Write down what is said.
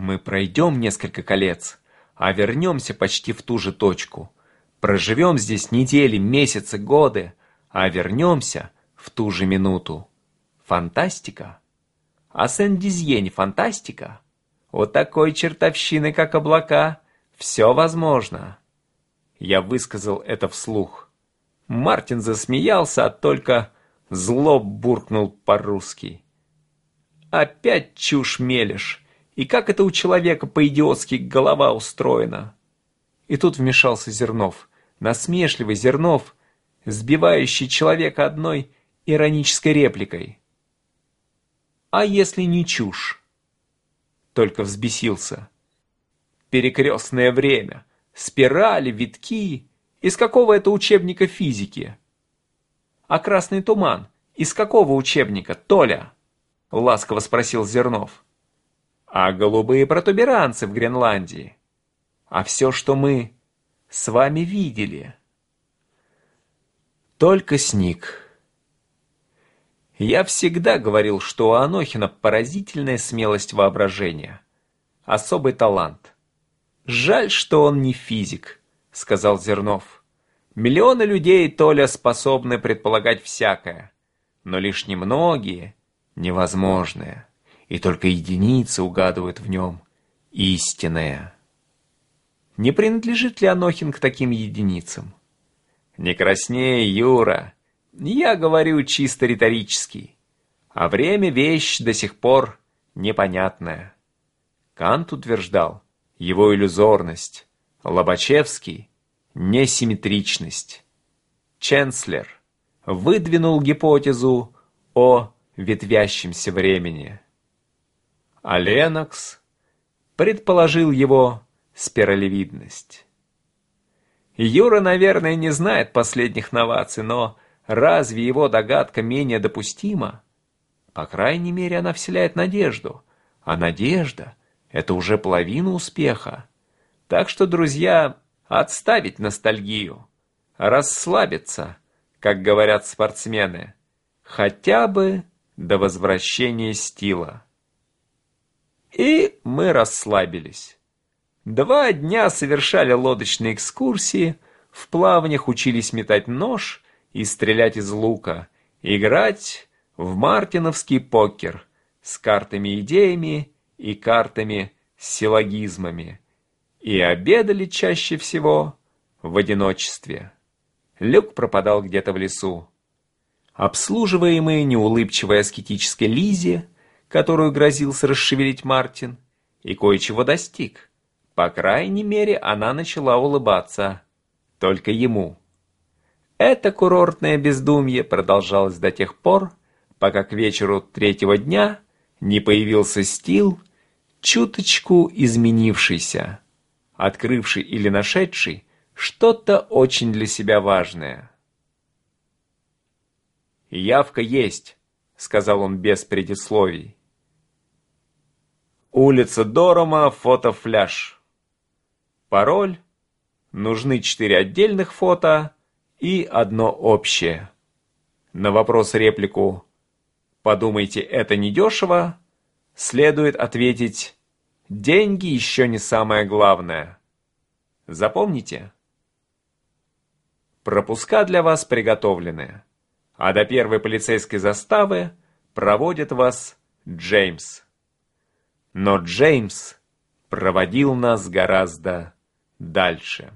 Мы пройдем несколько колец, а вернемся почти в ту же точку. Проживем здесь недели, месяцы, годы, а вернемся в ту же минуту. Фантастика? А Сен-Дизье не фантастика? Вот такой чертовщины, как облака, все возможно. Я высказал это вслух. Мартин засмеялся, а только зло буркнул по-русски. Опять чушь мелешь. И как это у человека по-идиотски голова устроена? И тут вмешался Зернов. Насмешливый Зернов, сбивающий человека одной иронической репликой. А если не чушь? Только взбесился. Перекрестное время, спирали, витки. Из какого это учебника физики? А красный туман? Из какого учебника, Толя? Ласково спросил Зернов. А голубые протуберанцы в Гренландии? А все, что мы с вами видели? Только сник. Я всегда говорил, что у Анохина поразительная смелость воображения. Особый талант. Жаль, что он не физик, сказал Зернов. Миллионы людей, Толя, способны предполагать всякое, но лишь немногие — невозможное, и только единицы угадывают в нем истинное. Не принадлежит ли Анохин к таким единицам? Не краснее, Юра, я говорю чисто риторически. А время — вещь до сих пор непонятная. Кант утверждал его иллюзорность, Лобачевский — несимметричность. Ченслер выдвинул гипотезу о ветвящемся времени. А Ленокс предположил его спиралевидность. Юра, наверное, не знает последних новаций, но Разве его догадка менее допустима? По крайней мере, она вселяет надежду. А надежда — это уже половина успеха. Так что, друзья, отставить ностальгию. Расслабиться, как говорят спортсмены. Хотя бы до возвращения стила. И мы расслабились. Два дня совершали лодочные экскурсии, в плавнях учились метать нож и стрелять из лука, играть в мартиновский покер с картами-идеями и картами с силлогизмами, и обедали чаще всего в одиночестве. Люк пропадал где-то в лесу. Обслуживаемый неулыбчивой аскетической Лизе, которую грозился расшевелить Мартин, и кое-чего достиг. По крайней мере, она начала улыбаться. Только ему. Это курортное бездумье продолжалось до тех пор, пока к вечеру третьего дня не появился стил, чуточку изменившийся, открывший или нашедший что-то очень для себя важное. «Явка есть», — сказал он без предисловий. «Улица Дорома, фотофляж. Пароль. Нужны четыре отдельных фото» и одно общее. На вопрос-реплику «Подумайте, это недешево?» следует ответить «Деньги еще не самое главное». Запомните? Пропуска для вас приготовлены, а до первой полицейской заставы проводит вас Джеймс. Но Джеймс проводил нас гораздо дальше.